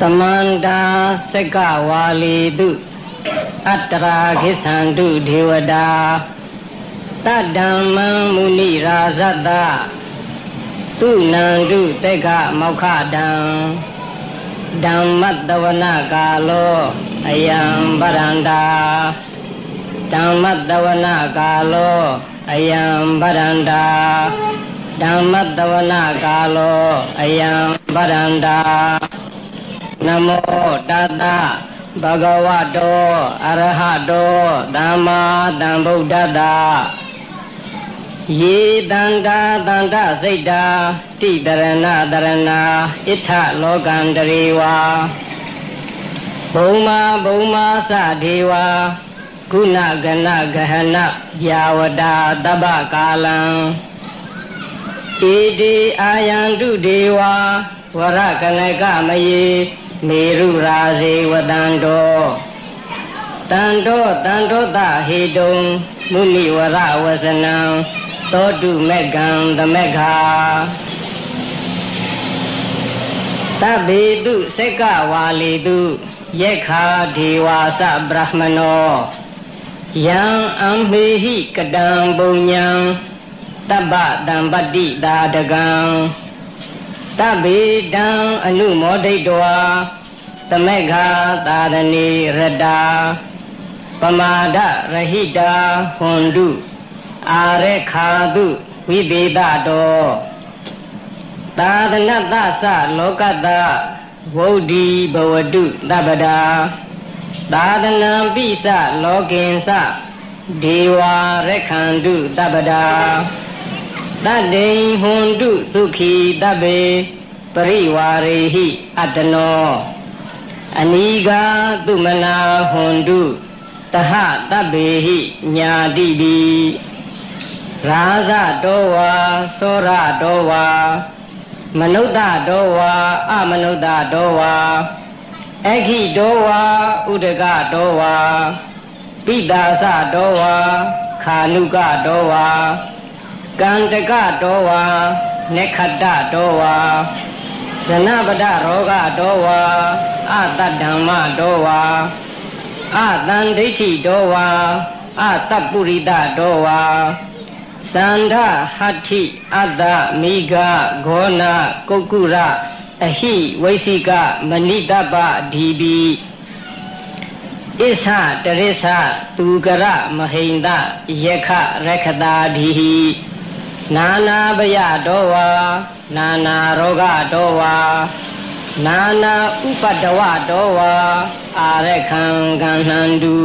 သမန္တာစက္ကဝါလီတုအတ္တရာခိသန္တုဒေဝတာတတ္တမ္မမုနိရာဇတ္တသူနန္တုတေကမောက္ခတံဓမ္မတဝနကာလောအယံဗရန္တာဓမ္မတဝနကာလောအယံဗရန္တာ ဓမ္မတဝနကာလောအယံဗရန္တာနမောတတဘဂဝတောအရဟတောသမ္မာသမ္ဗုဒ္ဓတ္တယေတန္တာတန္တစိတ်တာတိတရဏတရဏဣထလောကံတရေဝါဘုံမာဘုံမာသဒေဝါကုဏဂဏဂဟဏယာဝတာတပ္ပကာလံ ဣတိအာယံတုဒေဝါဝရကနကမယေမေရုရာဇေဝတံတောတံတောတံတောတဟေတုံမုနိဝရဝစနံသောတုမေကံသမက္ခာတဗ္ဗေတုစက္ကဝါလီတုယက္ခာဒေဝါစဗြဟ္မနောယံအံမေဟိကတံပုံညာ တပ္ပတံပတ္တိတာတကံတဗ္ဗေတံအနုမောဒိတဝါသမက္ခာသာရဏီရတာပမာဒရဟိတာဟွန်တုအာရခာတုဝိပေတတောသာသနတသလောကတဝုဒ္ဓီဘဝတုတပ္ပဒါသာသနံပိစလောကင်္စဒေဝရခန္တုတပ္ပဒါ တတ္တိဟွန်တုသုခိတဗ္ဗေပရိဝါရေဟိအတ္တနောအနိဂါသူမနာဟွန်တုတဟတဗ္ဗေဟိညာတိတိရာဇတောဝါသောရတောဝါမနုဿတောဝါအမနုဿတောဝါအခိတောဝါဥဒကတောဝါပိတာသတောဝါခာနုကတောဝါ ကန္တကတောဝါနေခတ္တတောဝါဇနပဒရောဂတောဝါအတတ္ဓမ္မတောဝါအတန်ဒိဋ္ဌိတောဝါအတပ္ပုရိတတောဝါသန္ဓဟတ္ထိအတ္တမိဂဂောနကုက္ကုရအဟိဝိသိကမဏိတပဒီပိဣသတရိသသူကရမဟိန္ဒယခရခတာဒီဟိ နာနာဘယတောဝါနာနာရောဂတောဝါနာနာဥပတဝတောဝါအာရခံကံဟန္တု